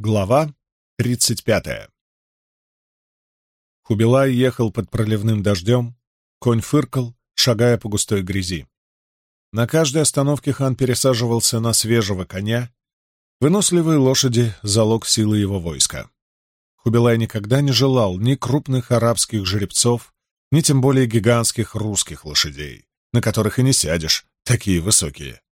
Глава тридцать пятая Хубилай ехал под проливным дождем, конь фыркал, шагая по густой грязи. На каждой остановке хан пересаживался на свежего коня. Выносливые лошади — залог силы его войска. Хубилай никогда не желал ни крупных арабских жеребцов, ни тем более гигантских русских лошадей, на которых и не сядешь, такие высокие.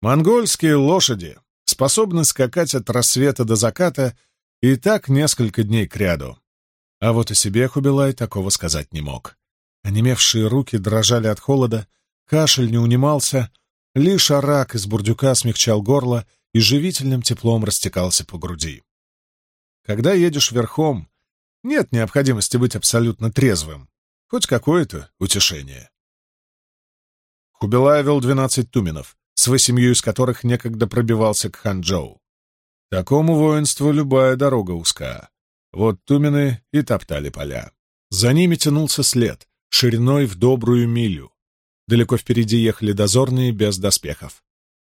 Монгольские лошади способны скакать от рассвета до заката и так несколько дней кряду. А вот о себе Хубилай такого сказать не мог. Онемевшие руки дрожали от холода, кашель не унимался, лишь арак из бурдюка смягчал горло и живительным теплом растекался по груди. Когда едешь верхом, нет необходимости быть абсолютно трезвым, хоть какое-то утешение. Хубилай вел двенадцать туменов, с восемью из которых некогда пробивался к Ханчжоу. Такому воинству любая дорога узка. Вот тумены и топтали поля. За ними тянулся след, шириной в добрую милю. Далеко впереди ехали дозорные без доспехов.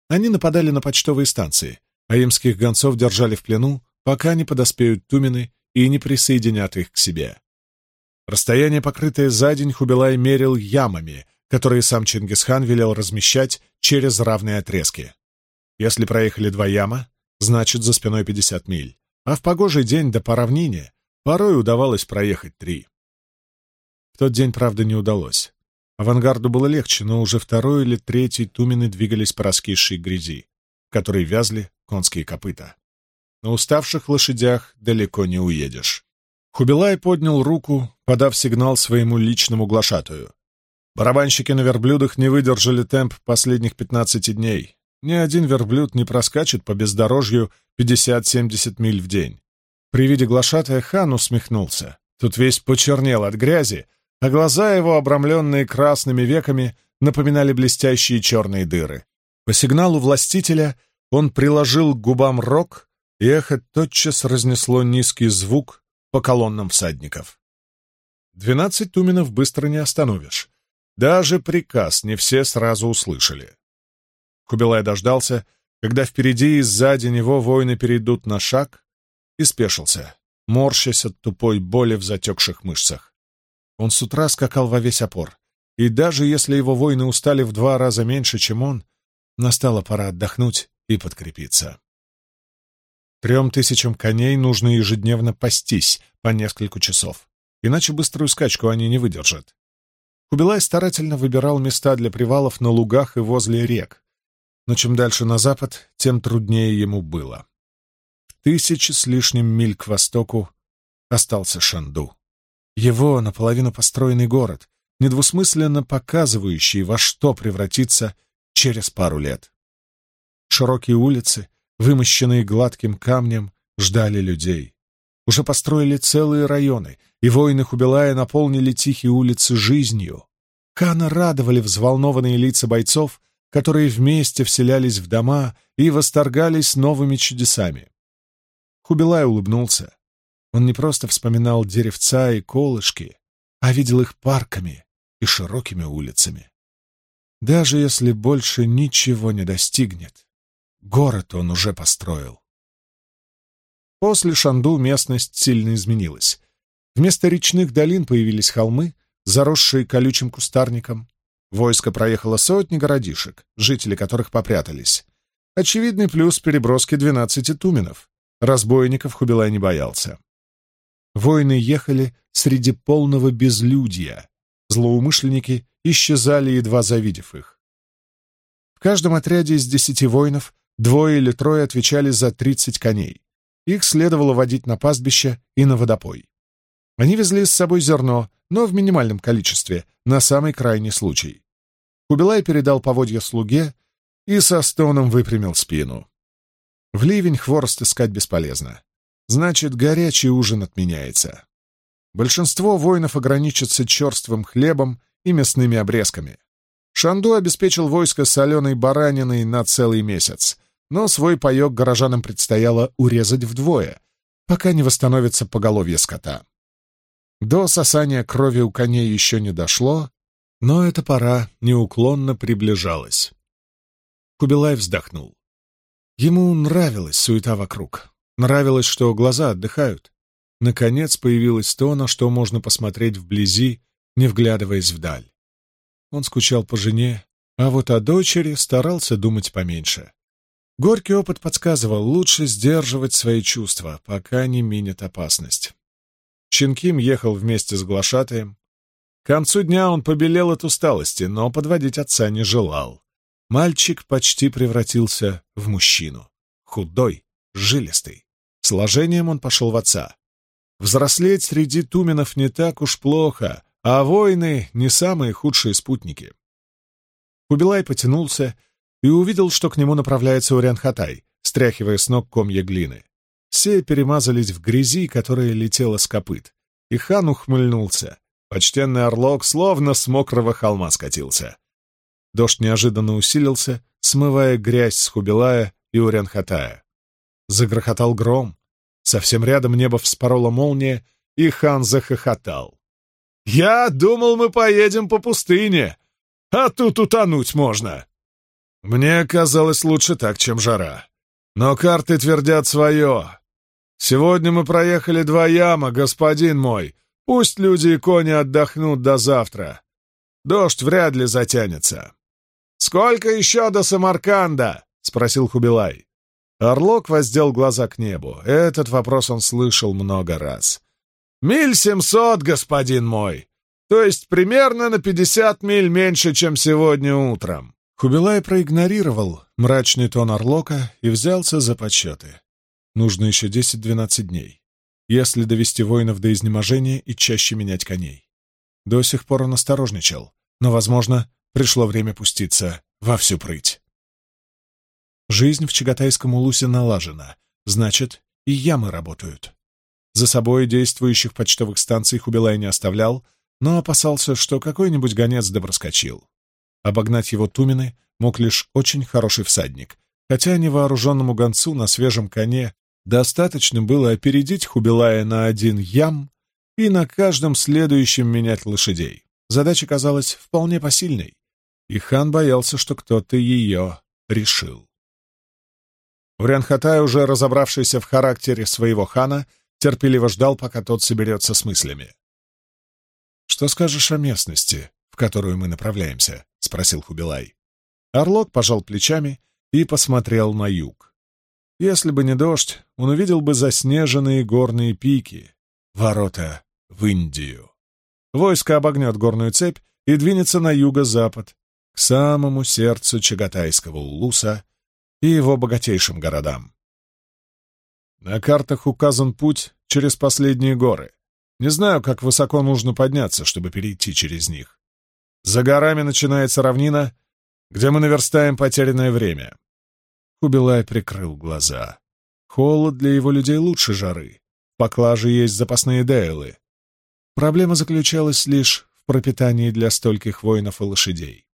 Они нападали на почтовые станции, а имских гонцов держали в плену, пока не подоспеют тумены и не присоединят их к себе. Расстояние, покрытое за день, Хубилай мерил ямами, которые сам Чингисхан велел размещать через равные отрезки. Если проехали два яма, значит за спиной 50 миль, а в погожий день до по равнине порой удавалось проехать три. В тот день, правда, не удалось. Авангарду было легче, но уже второй или третий тумены двигались по раскисшей грязи, в которой вязли конские копыта. На уставших лошадях далеко не уедешь. Хубилай поднял руку, подав сигнал своему личному глашатую. Барабанщики на верблюдах не выдержали темп последних пятнадцати дней. Ни один верблюд не проскачет по бездорожью 50-70 миль в день. При виде глашатая хан усмехнулся. Тут весь почернел от грязи, а глаза его, обрамленные красными веками, напоминали блестящие черные дыры. По сигналу властителя он приложил к губам рог, и эхо тотчас разнесло низкий звук по колоннам всадников. Двенадцать туменов быстро не остановишь. Даже приказ не все сразу услышали. Кубилай дождался, когда впереди и сзади него воины перейдут на шаг, и спешился, морщась от тупой боли в затекших мышцах. Он с утра скакал во весь опор, и даже если его воины устали в два раза меньше, чем он, настала пора отдохнуть и подкрепиться. Трем тысячам коней нужно ежедневно пастись по несколько часов, иначе быструю скачку они не выдержат. Кубилай старательно выбирал места для привалов на лугах и возле рек, но чем дальше на запад, тем труднее ему было. В тысячи с лишним миль к востоку остался Шанду. Его наполовину построенный город, недвусмысленно показывающий, во что превратится через пару лет. Широкие улицы, вымощенные гладким камнем, ждали людей. Уже построили целые районы, и воины Хубилая наполнили тихие улицы жизнью. Хана радовали взволнованные лица бойцов, которые вместе вселялись в дома и восторгались новыми чудесами. Хубилай улыбнулся. Он не просто вспоминал деревца и колышки, а видел их парками и широкими улицами. Даже если больше ничего не достигнет, город он уже построил. После Шанду местность сильно изменилась. Вместо речных долин появились холмы, заросшие колючим кустарником. Войско проехало сотни городишек, жители которых попрятались. Очевидный плюс переброски двенадцати туменов. Разбойников Хубилай не боялся. Воины ехали среди полного безлюдья. Злоумышленники исчезали, едва завидев их. В каждом отряде из десяти воинов двое или трое отвечали за тридцать коней. Их следовало водить на пастбище и на водопой. Они везли с собой зерно, но в минимальном количестве, на самый крайний случай. Кубилай передал поводья слуге и со стоном выпрямил спину. В ливень хворост искать бесполезно. Значит, горячий ужин отменяется. Большинство воинов ограничатся черствым хлебом и мясными обрезками. Шанду обеспечил войско соленой бараниной на целый месяц, но свой паек горожанам предстояло урезать вдвое, пока не восстановится поголовье скота. До сосания крови у коней еще не дошло, но эта пора неуклонно приближалась. Кубилай вздохнул. Ему нравилась суета вокруг. Нравилось, что глаза отдыхают. Наконец появилось то, на что можно посмотреть вблизи, не вглядываясь вдаль. Он скучал по жене, а вот о дочери старался думать поменьше. Горький опыт подсказывал, лучше сдерживать свои чувства, пока не минет опасность. Чинким ехал вместе с глашатаем. К концу дня он побелел от усталости, но подводить отца не желал. Мальчик почти превратился в мужчину. Худой, жилистый. Сложением он пошел в отца. Взрослеть среди туменов не так уж плохо, а войны — не самые худшие спутники. Кубилай потянулся и увидел, что к нему направляется Урянхатай, стряхивая с ног комья глины. Все перемазались в грязи, которая летела с копыт. И хан ухмыльнулся. Почтенный орлок словно с мокрого холма скатился. Дождь неожиданно усилился, смывая грязь с Хубилая и Урянхатая. Загрохотал гром. Совсем рядом небо вспорола молния, и хан захохотал. «Я думал, мы поедем по пустыне, а тут утонуть можно!» Мне казалось лучше так, чем жара. Но карты твердят свое. Сегодня мы проехали два яма, господин мой. Пусть люди и кони отдохнут до завтра. Дождь вряд ли затянется. «Сколько еще до Самарканда?» — спросил Хубилай. Орлок воздел глаза к небу. Этот вопрос он слышал много раз. «Миль семьсот, господин мой! То есть примерно на пятьдесят миль меньше, чем сегодня утром». Хубилай проигнорировал мрачный тон Орлока и взялся за подсчеты. Нужно еще 10-12 дней, если довести воинов до изнеможения и чаще менять коней. До сих пор он осторожничал, но, возможно, пришло время пуститься во всю прыть. Жизнь в Чагатайском улусе налажена, значит, и ямы работают. За собой действующих почтовых станций Хубилай не оставлял, но опасался, что какой-нибудь гонец доброскочил. Обогнать его тумены мог лишь очень хороший всадник, хотя невооруженному гонцу на свежем коне Достаточно было опередить Хубилая на один ям и на каждом следующем менять лошадей. Задача казалась вполне посильной, и хан боялся, что кто-то ее решил. Урянхатай, уже разобравшийся в характере своего хана, терпеливо ждал, пока тот соберется с мыслями. «Что скажешь о местности, в которую мы направляемся?» — спросил Хубилай. Орлок пожал плечами и посмотрел на юг. Если бы не дождь, он увидел бы заснеженные горные пики, ворота в Индию. Войско обогнет горную цепь и двинется на юго-запад, к самому сердцу Чагатайского улуса и его богатейшим городам. На картах указан путь через последние горы. Не знаю, как высоко нужно подняться, чтобы перейти через них. За горами начинается равнина, где мы наверстаем потерянное время. Кубилай прикрыл глаза. Холод для его людей лучше жары. В поклаже есть запасные дейлы. Проблема заключалась лишь в пропитании для стольких воинов и лошадей.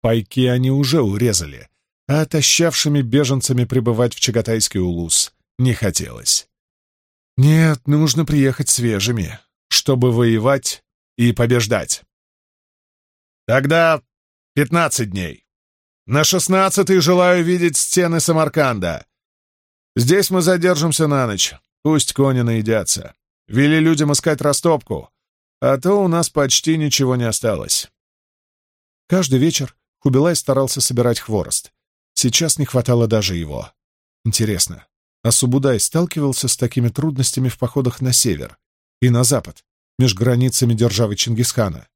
Пайки они уже урезали, а отощавшими беженцами пребывать в Чагатайский улус не хотелось. Нет, нужно приехать свежими, чтобы воевать и побеждать. Тогда пятнадцать дней. На шестнадцатый желаю видеть стены Самарканда. Здесь мы задержимся на ночь. Пусть кони наедятся. Вели людям искать растопку, а то у нас почти ничего не осталось. Каждый вечер Хубилай старался собирать хворост. Сейчас не хватало даже его. Интересно, а Субудай сталкивался с такими трудностями в походах на север и на запад, между границами державы Чингисхана?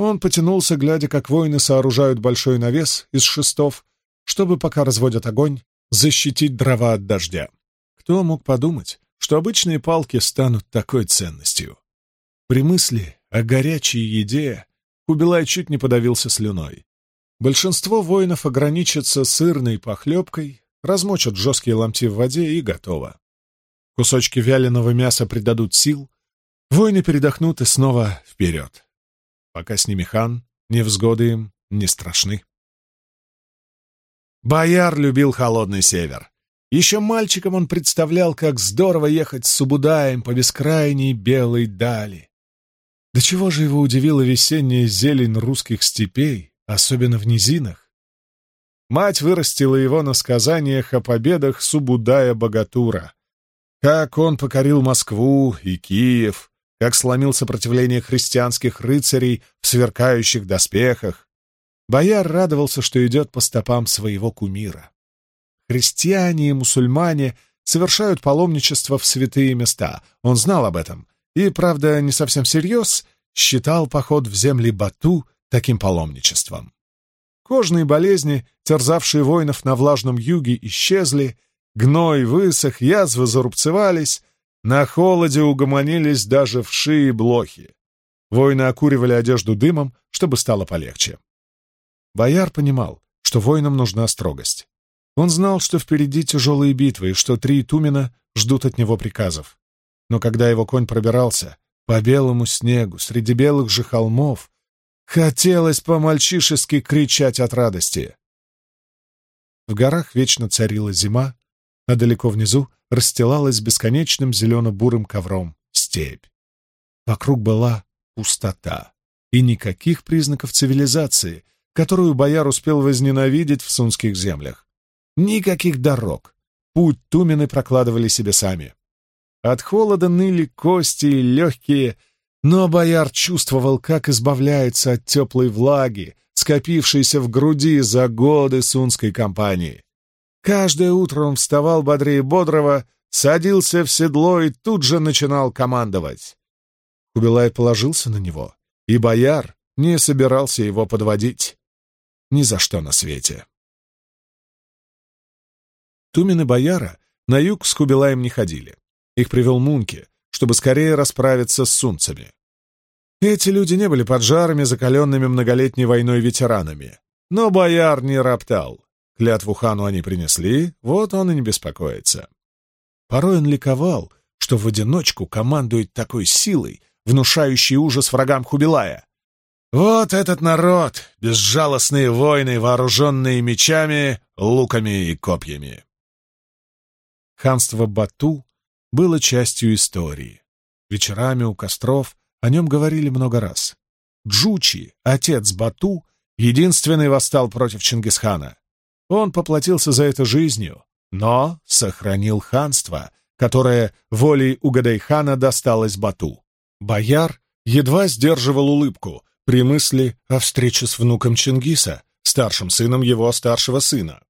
Он потянулся, глядя, как воины сооружают большой навес из шестов, чтобы, пока разводят огонь, защитить дрова от дождя. Кто мог подумать, что обычные палки станут такой ценностью? При мысли о горячей еде Кубилай чуть не подавился слюной. Большинство воинов ограничатся сырной похлебкой, размочат жесткие ломти в воде и готово. Кусочки вяленого мяса придадут сил, воины передохнут и снова вперед пока с ними хан, невзгоды им не страшны. Бояр любил холодный север. Еще мальчиком он представлял, как здорово ехать с Субудаем по бескрайней белой дали. До чего же его удивила весенняя зелень русских степей, особенно в низинах? Мать вырастила его на сказаниях о победах Субудая-Богатура. Как он покорил Москву и Киев, как сломил сопротивление христианских рыцарей в сверкающих доспехах. Бояр радовался, что идет по стопам своего кумира. Христиане и мусульмане совершают паломничество в святые места. Он знал об этом и, правда, не совсем всерьез, считал поход в земли Бату таким паломничеством. Кожные болезни, терзавшие воинов на влажном юге, исчезли, гной высох, язвы зарубцевались, на холоде угомонились даже вши и блохи. Воины окуривали одежду дымом, чтобы стало полегче. Бояр понимал, что воинам нужна строгость. Он знал, что впереди тяжелые битвы и что три Тумена ждут от него приказов. Но когда его конь пробирался по белому снегу среди белых же холмов, Хотелось по-мальчишески кричать от радости. В горах вечно царила зима, а далеко внизу расстилалась бесконечным зелено-бурым ковром степь. Вокруг была пустота и никаких признаков цивилизации, которую бояр успел возненавидеть в сунских землях. Никаких дорог. Путь тумены прокладывали себе сами. От холода ныли кости и легкие — но бояр чувствовал, как избавляется от теплой влаги, скопившейся в груди за годы сунской кампании. Каждое утро он вставал бодрее бодрого, садился в седло и тут же начинал командовать. Кубилай положился на него, и бояр не собирался его подводить. Ни за что на свете. Тумены бояра на юг с Кубилаем не ходили. Их привел Мунки, чтобы скорее расправиться с сунцами. Эти люди не были поджарами, закаленными многолетней войной ветеранами. Но бояр не роптал. Клятву хану они принесли, вот он и не беспокоится. Порой он ликовал, что в одиночку командует такой силой, внушающей ужас врагам Хубилая. Вот этот народ, безжалостные воины, вооруженные мечами, луками и копьями. Ханство Бату было частью истории. Вечерами у костров о нем говорили много раз. Джучи, отец Бату, единственный восстал против Чингисхана. Он поплатился за это жизнью, но сохранил ханство, которое волей Угадайхана досталось Бату. Бояр едва сдерживал улыбку при мысли о встрече с внуком Чингиса, старшим сыном его старшего сына.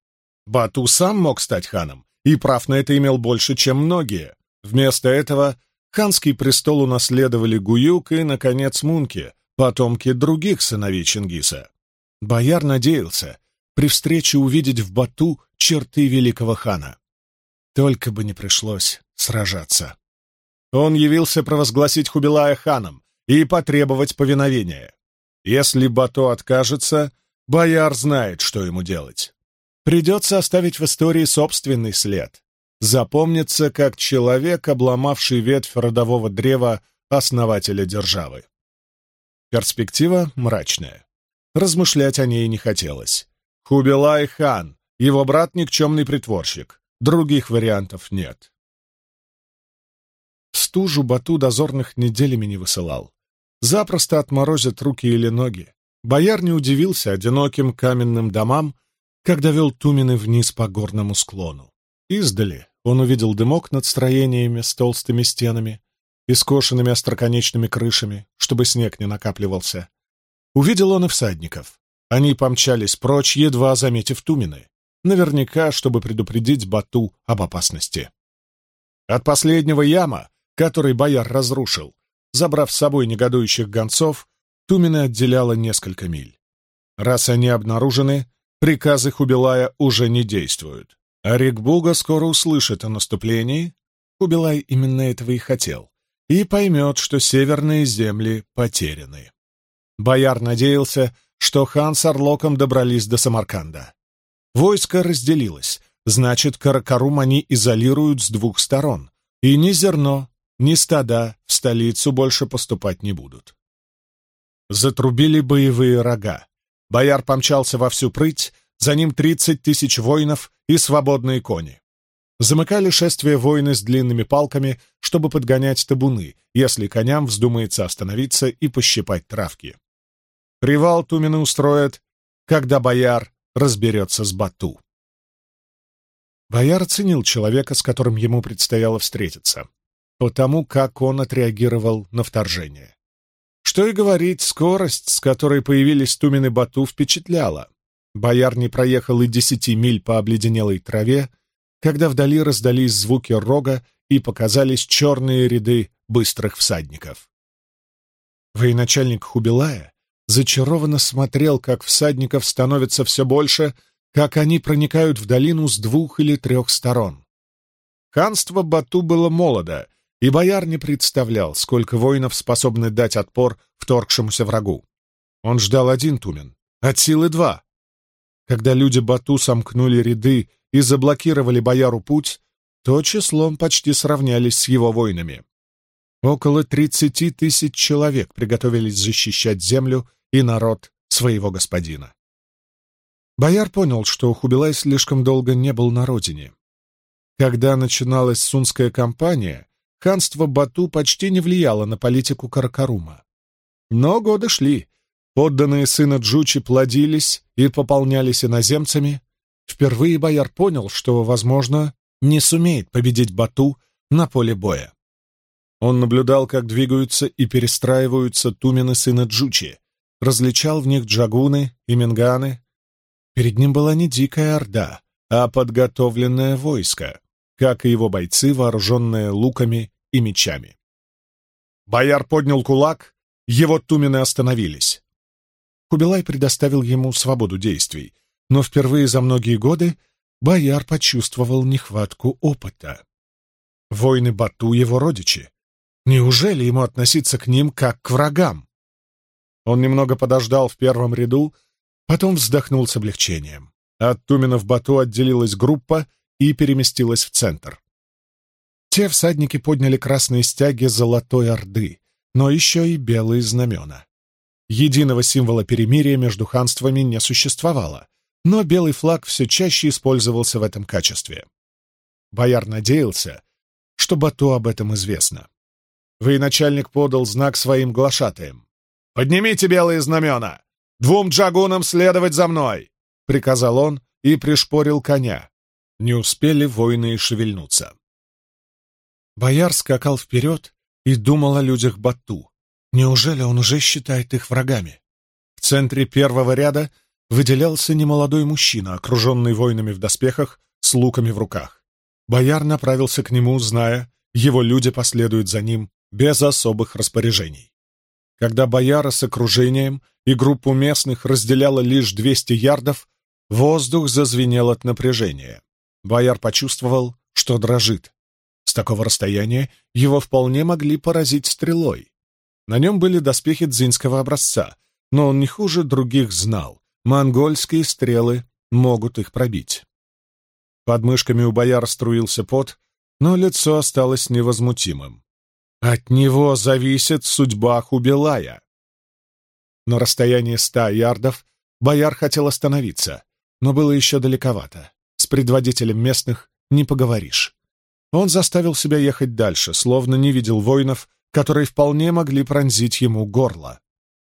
Бату сам мог стать ханом, и прав на это имел больше, чем многие. Вместо этого ханский престол унаследовали Гуюк и, наконец, Мунки, потомки других сыновей Чингиса. Бояр надеялся при встрече увидеть в Бату черты великого хана. Только бы не пришлось сражаться. Он явился провозгласить Хубилая ханом и потребовать повиновения. Если Бату откажется, бояр знает, что ему делать. Придется оставить в истории собственный след запомнится как человек, обломавший ветвь родового древа основателя державы. Перспектива мрачная. Размышлять о ней не хотелось. Хубилай хан, его брат никчемный притворщик. Других вариантов нет. Стужу Бату дозорных неделями не высылал. Запросто отморозят руки или ноги. Бояр не удивился одиноким каменным домам, когда вел Тумины вниз по горному склону. Издали он увидел дымок над строениями с толстыми стенами и скошенными остроконечными крышами, чтобы снег не накапливался. Увидел он и всадников. Они помчались прочь, едва заметив Тумины, наверняка, чтобы предупредить Бату об опасности. От последнего яма, который бояр разрушил, забрав с собой негодующих гонцов, Тумины отделяло несколько миль. Раз они обнаружены, приказы Хубилая уже не действуют. Арикбуга скоро услышит о наступлении, Кубилай именно этого и хотел, и поймет, что северные земли потеряны. Бояр надеялся, что хан с Орлоком добрались до Самарканда. Войско разделилось, значит, Каракарум они изолируют с двух сторон, и ни зерно, ни стада в столицу больше поступать не будут. Затрубили боевые рога. Бояр помчался во всю прыть, за ним тридцать тысяч воинов и свободные кони. Замыкали шествие воины с длинными палками, чтобы подгонять табуны, если коням вздумается остановиться и пощипать травки. Привал Тумины устроят, когда бояр разберется с Бату. Бояр оценил человека, с которым ему предстояло встретиться, потому как он отреагировал на вторжение. Что и говорить, скорость, с которой появились Тумин Бату, впечатляла. Бояр не проехал и десяти миль по обледенелой траве, когда вдали раздались звуки рога и показались черные ряды быстрых всадников. Военачальник Хубилая зачарованно смотрел, как всадников становится все больше, как они проникают в долину с двух или трех сторон. Ханство Бату было молодо, и бояр не представлял, сколько воинов способны дать отпор вторгшемуся врагу. Он ждал один тумен, от силы два. Когда люди Бату сомкнули ряды и заблокировали бояру путь, то числом почти сравнялись с его воинами. Около тридцати тысяч человек приготовились защищать землю и народ своего господина. Бояр понял, что Хубилай слишком долго не был на родине. Когда начиналась Сунская кампания, ханство Бату почти не влияло на политику Каракарума. Но годы шли. Подданные сына Джучи плодились и пополнялись иноземцами. Впервые бояр понял, что, возможно, не сумеет победить Бату на поле боя. Он наблюдал, как двигаются и перестраиваются тумены сына Джучи, различал в них джагуны и минганы. Перед ним была не дикая орда, а подготовленное войско, как и его бойцы, вооруженные луками и мечами. Бояр поднял кулак, его тумены остановились. Кубилай предоставил ему свободу действий, но впервые за многие годы бояр почувствовал нехватку опыта. Воины Бату — его родичи. Неужели ему относиться к ним как к врагам? Он немного подождал в первом ряду, потом вздохнул с облегчением. От Туменов Бату отделилась группа и переместилась в центр. Те всадники подняли красные стяги Золотой Орды, но еще и белые знамена. Единого символа перемирия между ханствами не существовало, но белый флаг все чаще использовался в этом качестве. Бояр надеялся, что Бату об этом известно. Военачальник подал знак своим глашатаям. «Поднимите белые знамена! Двум джагунам следовать за мной!» — приказал он и пришпорил коня. Не успели воины шевельнуться. Бояр скакал вперед и думал о людях Бату. Неужели он уже считает их врагами? В центре первого ряда выделялся немолодой мужчина, окруженный воинами в доспехах, с луками в руках. Бояр направился к нему, зная, его люди последуют за ним без особых распоряжений. Когда бояра с окружением и группу местных разделяло лишь 200 ярдов, воздух зазвенел от напряжения. Бояр почувствовал, что дрожит. С такого расстояния его вполне могли поразить стрелой. На нем были доспехи дзинского образца, но он не хуже других знал. Монгольские стрелы могут их пробить. Под мышками у бояра струился пот, но лицо осталось невозмутимым. От него зависит судьба Хубилая. На расстоянии ста ярдов бояр хотел остановиться, но было еще далековато предводителем местных не поговоришь. Он заставил себя ехать дальше, словно не видел воинов, которые вполне могли пронзить ему горло.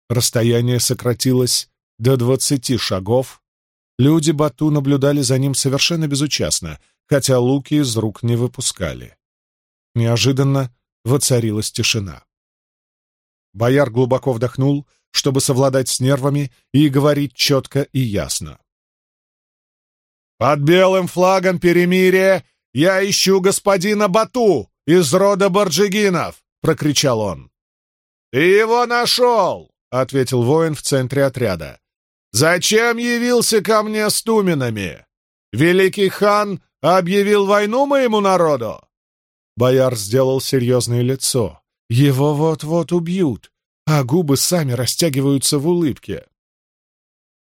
Расстояние сократилось до двадцати шагов. Люди Бату наблюдали за ним совершенно безучастно, хотя луки из рук не выпускали. Неожиданно воцарилась тишина. Бояр глубоко вдохнул, чтобы совладать с нервами и говорить четко и ясно. «Под белым флагом перемирия я ищу господина Бату из рода Барджигинов!» — прокричал он. «Ты его нашел!» — ответил воин в центре отряда. «Зачем явился ко мне с туменами? Великий хан объявил войну моему народу?» Бояр сделал серьезное лицо. Его вот-вот убьют, а губы сами растягиваются в улыбке.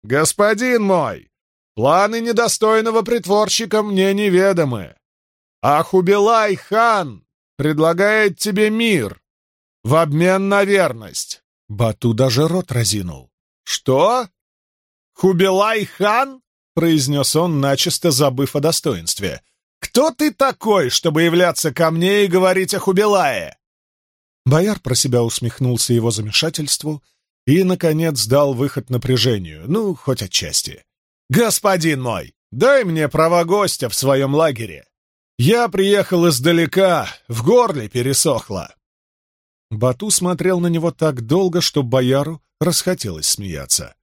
«Господин мой, Планы недостойного притворщика мне неведомы. А Хубилай-хан предлагает тебе мир в обмен на верность. Бату даже рот разинул. Что? Хубилай-хан? произнес он, начисто забыв о достоинстве. «Кто ты такой, чтобы являться ко мне и говорить о Хубилае?» Бояр про себя усмехнулся его замешательству и, наконец, дал выход напряжению, ну, хоть отчасти. «Господин мой, дай мне права гостя в своем лагере. Я приехал издалека, в горле пересохло». Бату смотрел на него так долго, что бояру расхотелось смеяться.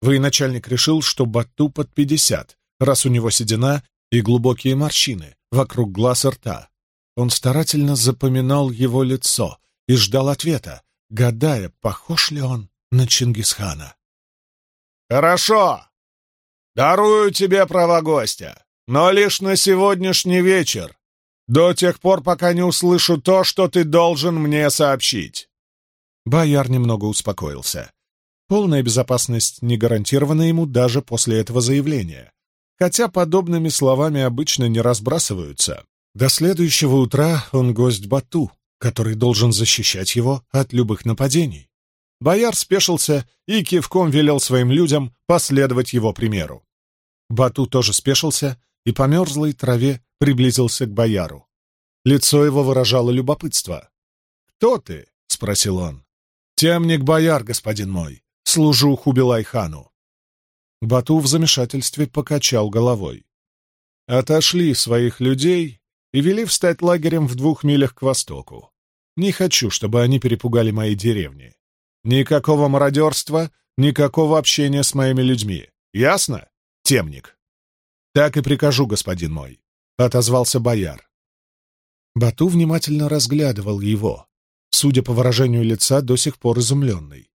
Военачальник решил, что Бату под пятьдесят, раз у него седина и глубокие морщины вокруг глаз и рта. Он старательно запоминал его лицо и ждал ответа, гадая, похож ли он на Чингисхана. «Хорошо. Дарую тебе права гостя, но лишь на сегодняшний вечер, до тех пор, пока не услышу то, что ты должен мне сообщить». Бояр немного успокоился. Полная безопасность не гарантирована ему даже после этого заявления, хотя подобными словами обычно не разбрасываются. До следующего утра он гость Бату, который должен защищать его от любых нападений. Бояр спешился и кивком велел своим людям последовать его примеру. Бату тоже спешился и по мерзлой траве приблизился к бояру. Лицо его выражало любопытство. «Кто ты?» — спросил он. «Темник бояр, господин мой. Служу Хубилай-хану». Бату в замешательстве покачал головой. «Отошли своих людей и вели встать лагерем в двух милях к востоку. Не хочу, чтобы они перепугали мои деревни. Никакого мародерства, никакого общения с моими людьми. Ясно, темник? Так и прикажу, господин мой, — отозвался бояр. Бату внимательно разглядывал его, судя по выражению лица, до сих пор изумленный.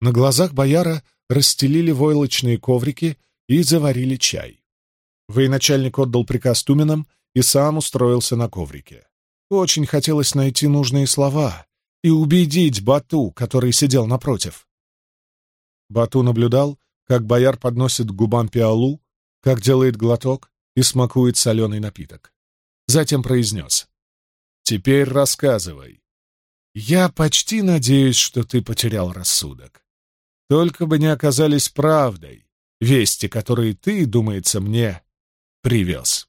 На глазах бояра расстелили войлочные коврики и заварили чай. Военачальник отдал приказ Туминам и сам устроился на коврике. Очень хотелось найти нужные слова и убедить Бату, который сидел напротив. Бату наблюдал, как бояр подносит к губам пиалу, как делает глоток и смакует соленый напиток. Затем произнес. «Теперь рассказывай. Я почти надеюсь, что ты потерял рассудок. Только бы не оказались правдой вести, которые ты, думается мне, привез».